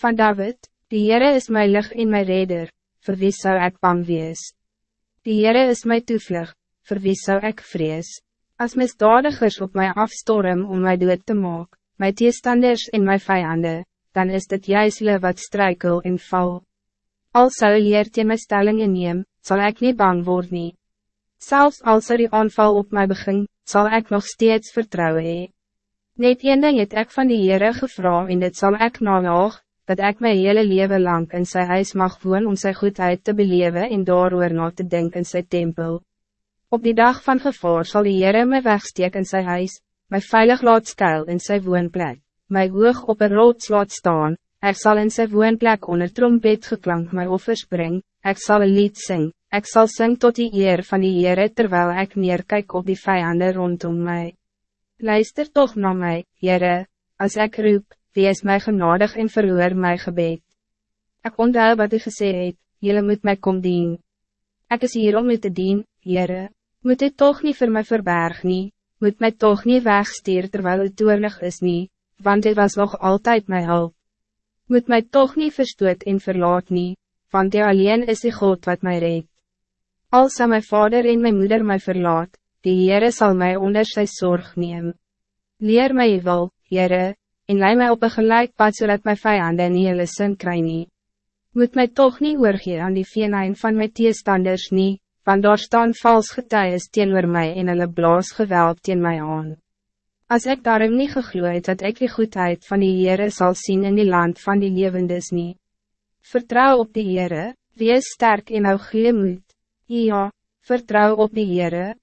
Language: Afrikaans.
Van David, die Heere is mijn licht in mijn reder, voor wie zou ik bang wees? Die Heere is mijn toevlug, voor wie zou ik vrees? Als misdadigers op mij afstorm om mij dood te maken, mijn tegenstanders en mijn vijanden, dan is dit juist wat struikel en val. Als zou leert je mijn stellingen neem, zal ik niet bang worden. Zelfs als er die aanval op mij begint, zal ik nog steeds vertrouwen hee. Net een ding het ek van die Heere gevra en dit zal ik najaag, dat ik mijn hele leven lang in zijn huis mag woon om zijn goedheid te beleven en daarover na te denken in zijn tempel. Op die dag van gevaar zal die Heere my wegsteek in zijn huis, my veilig laat skuil in zijn woonplek, my hoog op een rood laat staan, ik zal in zijn woonplek onder trompet geklank my offers bring, ik zal een lied zing, ik zal zing tot die eer van die Heere terwijl ik neerkijk op die vijanden rondom mij. Luister toch naar mij, Heere, als ik roep, wees mij genadig en verhoor my gebed. Ik onthou wat u gesê het, jylle moet mij kom dien. Ik is hier om u te dien, Heere, moet u toch niet voor mij verberg nie, moet mij toch niet wegstuur terwijl u toernig is nie, want u was nog altijd mijn hulp. Moet mij toch niet verstoot en verlaat nie, want u alleen is die God wat mij reed. Als zou mijn vader en mijn moeder mij verlaat, die Heere zal mij onder zijn zorg nemen. Leer mij wel, Heere, en lei mij op een gelijk pad zodat mijn vijanden nie hulle sin kry nie. Moet mij toch niet oorgee aan die veenijn van my teestanders nie, want daar staan vals getuies teenoor my en hulle blaas geweld teen my aan. Als ik daarom niet gegloeid dat ik die goedheid van die Heere zal zien in die land van die levendes nie. Vertrouw op die Heere, wees sterk en hou goeie moed. Ja, vertrouw op die Heere,